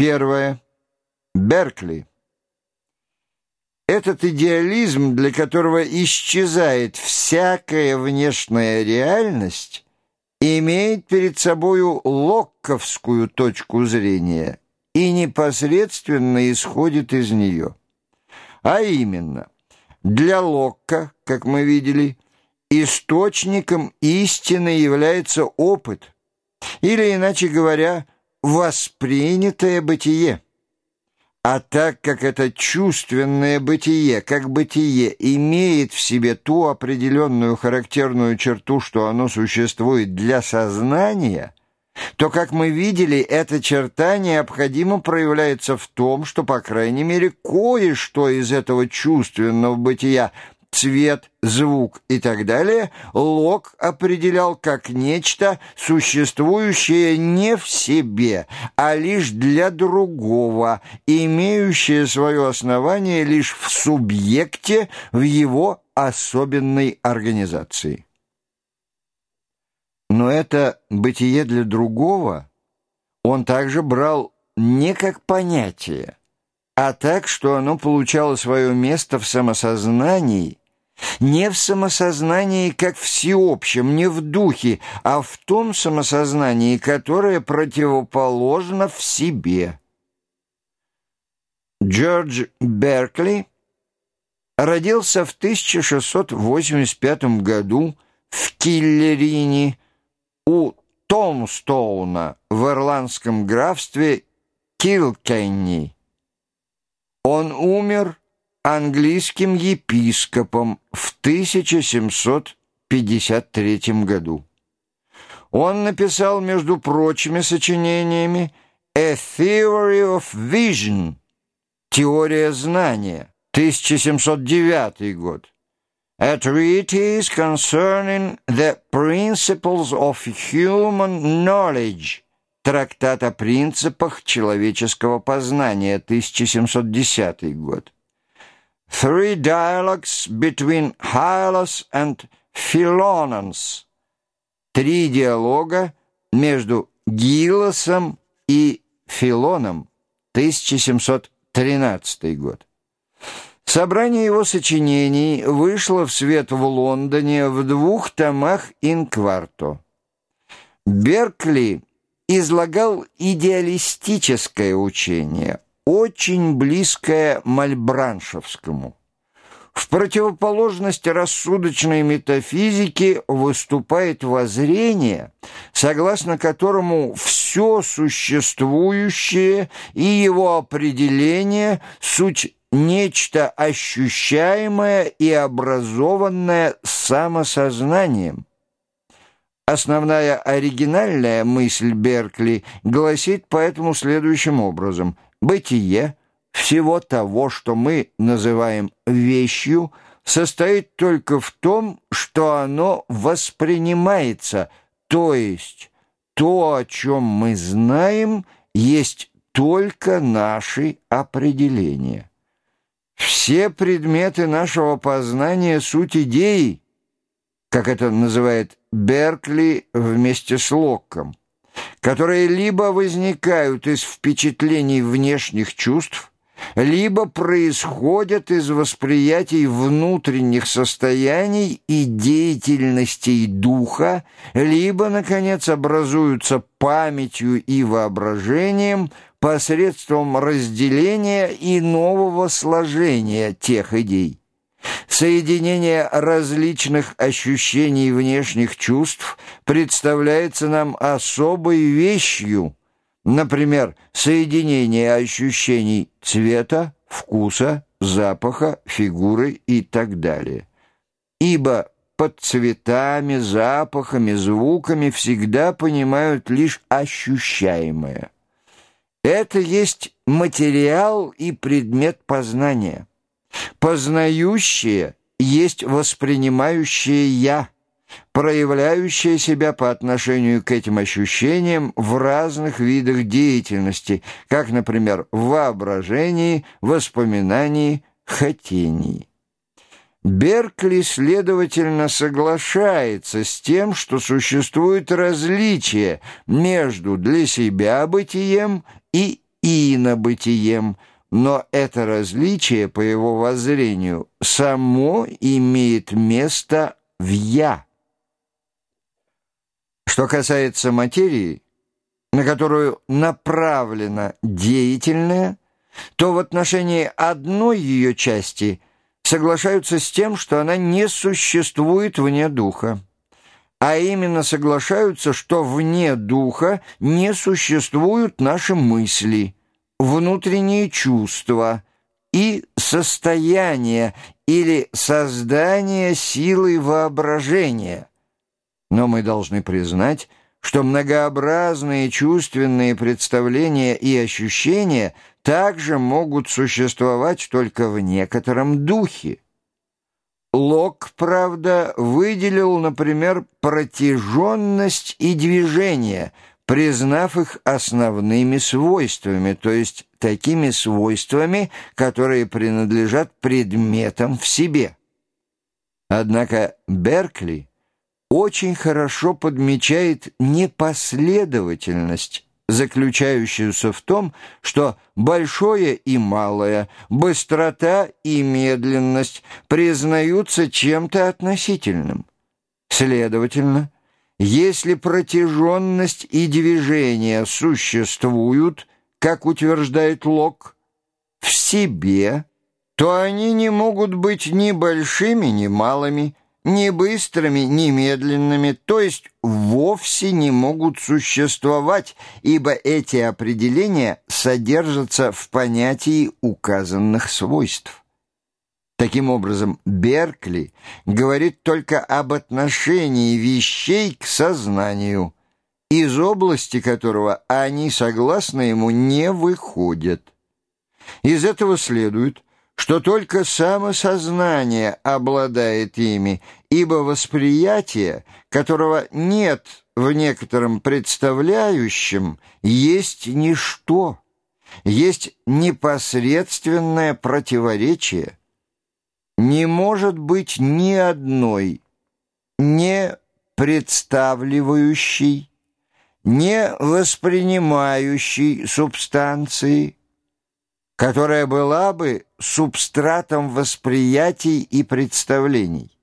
Первое. Беркли. Этот идеализм, для которого исчезает всякая внешняя реальность, имеет перед собою локковскую точку зрения и непосредственно исходит из нее. А именно, для Локка, как мы видели, источником истины является опыт, или, иначе говоря, воспринятое бытие. А так как это чувственное бытие, как бытие, имеет в себе ту определенную характерную черту, что оно существует для сознания, то, как мы видели, эта черта необходимо проявляется в том, что, по крайней мере, кое-что из этого чувственного бытия цвет, звук и так далее, Лок определял как нечто, существующее не в себе, а лишь для другого, имеющее свое основание лишь в субъекте, в его особенной организации. Но это бытие для другого он также брал не как понятие, а так, что оно получало свое место в самосознании не в самосознании как всеобщем, не в духе, а в том самосознании, которое противоположно в себе. Джордж Беркли родился в 1685 году в Киллерине у Томстоуна в ирландском графстве Килкенни. Он умер английским епископом в 1753 году. Он написал, между прочими сочинениями, «A Theory of Vision» — «Теория знания», 1709 год, «A Treatise Concerning the Principles of Human Knowledge» Трактат о принципах человеческого познания, 1710 год. Three dialogues between Hylas and Philonons. Три диалога между Гилосом и Филоном, 1713 год. Собрание его сочинений вышло в свет в Лондоне в двух томах инкварто. Беркли излагал идеалистическое учение – очень близкое мальбраншевскому. В противоположность рассудочной метафизике выступает воззрение, согласно которому все существующее и его определение – суть нечто ощущаемое и образованное самосознанием. Основная оригинальная мысль Беркли гласит поэтому следующим образом – Бытие всего того, что мы называем вещью, состоит только в том, что оно воспринимается, то есть то, о чем мы знаем, есть только наши определения. Все предметы нашего познания — суть идеи, как это называет Беркли вместе с Локком которые либо возникают из впечатлений внешних чувств, либо происходят из восприятий внутренних состояний и деятельностей духа, либо, наконец, образуются памятью и воображением посредством разделения и нового сложения тех идей. Соединение различных ощущений внешних чувств представляется нам особой вещью, например, соединение ощущений цвета, вкуса, запаха, фигуры и так далее. Ибо под цветами, запахами, звуками всегда понимают лишь ощущаемое. Это есть материал и предмет познания. Познающее есть воспринимающее «я», проявляющее себя по отношению к этим ощущениям в разных видах деятельности, как, например, в воображении, воспоминании, хотении. Беркли, следовательно, соглашается с тем, что существует различие между для себя бытием и инобытием, но это различие, по его воззрению, само имеет место в «я». Что касается материи, на которую направлена деятельная, то в отношении одной ее части соглашаются с тем, что она не существует вне духа а именно соглашаются, что вне духа не существуют наши мысли, внутренние чувства и состояние или создание силы воображения. Но мы должны признать, что многообразные чувственные представления и ощущения также могут существовать только в некотором духе. Лок, правда, выделил, например, протяженность и движение, признав их основными свойствами, то есть такими свойствами, которые принадлежат предметам в себе. Однако Беркли очень хорошо подмечает непоследовательность заключающуюся в том, что большое и малое, быстрота и медленность признаются чем-то относительным. Следовательно, если протяженность и движение существуют, как утверждает Лок, в себе, то они не могут быть ни большими, ни малыми, ни быстрыми, ни медленными, то есть вовсе не могут существовать, ибо эти определения содержатся в понятии указанных свойств. Таким образом, Беркли говорит только об отношении вещей к сознанию, из области которого они, согласно ему, не выходят. Из этого следует, что только самосознание обладает ими, ибо восприятие, которого нет в некотором представляющем, есть ничто, есть непосредственное противоречие. Не может быть ни одной, не представляющей, не воспринимающей субстанции, которая была бы субстратом восприятий и представлений.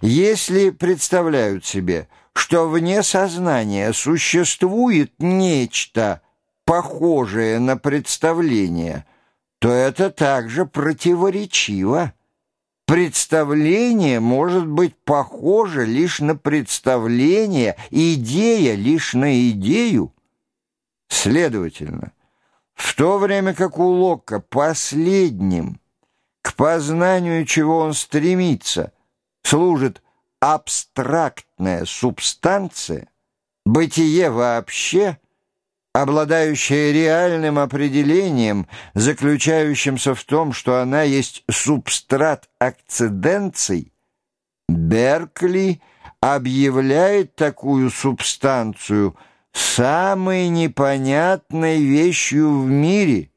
Если представляют себе, что вне сознания существует нечто, похожее на представление, то это также противоречиво. Представление может быть похоже лишь на представление, идея лишь на идею. Следовательно, в то время как у Лока последним, к познанию чего он стремится, служит абстрактная субстанция, бытие вообще, обладающее реальным определением, заключающимся в том, что она есть субстрат акциденций, Беркли объявляет такую субстанцию – самой непонятной вещью в мире.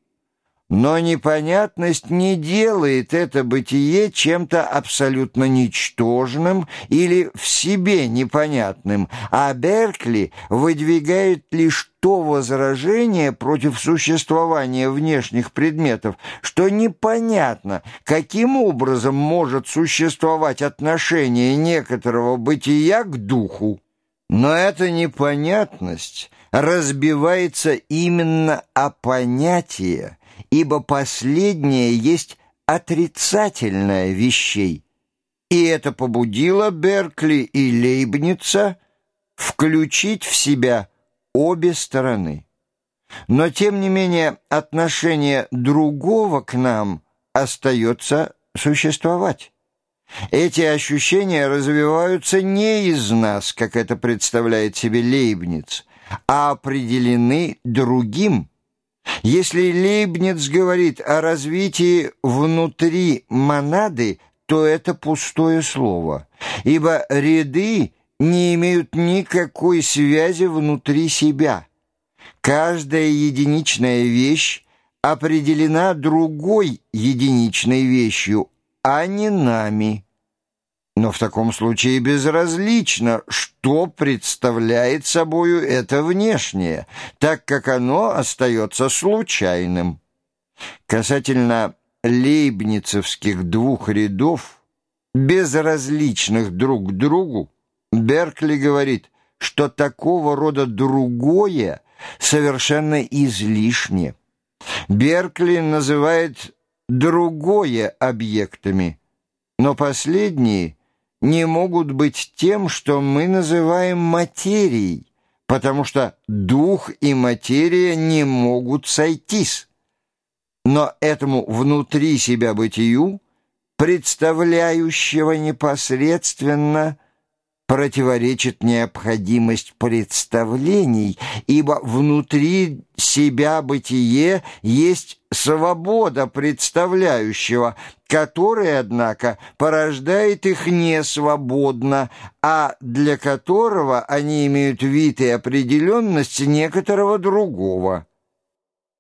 Но непонятность не делает это бытие чем-то абсолютно ничтожным или в себе непонятным, а Беркли выдвигает лишь то возражение против существования внешних предметов, что непонятно, каким образом может существовать отношение некоторого бытия к духу. Но эта непонятность разбивается именно о понятие, ибо последнее есть отрицательное вещей. И это побудило Беркли и Лейбница включить в себя обе стороны. Но, тем не менее, отношение другого к нам остается существовать. Эти ощущения развиваются не из нас, как это представляет себе Лейбниц, а определены другим. Если Лейбниц говорит о развитии внутри монады, то это пустое слово, ибо ряды не имеют никакой связи внутри себя. Каждая единичная вещь определена другой единичной вещью, а не нами. Но в таком случае безразлично, что представляет собою это внешнее, так как оно остается случайным. Касательно лейбницевских двух рядов, безразличных друг к другу, Беркли говорит, что такого рода другое совершенно излишне. Беркли называет другое объектами, но последние не могут быть тем, что мы называем материей, потому что дух и материя не могут сойтись. Но этому внутри себя бытию, представляющего непосредственно – противоречит необходимость представлений, ибо внутри себя бытие есть свобода представляющего, которая, однако, порождает их не свободно, а для которого они имеют вид и определенность некоторого другого.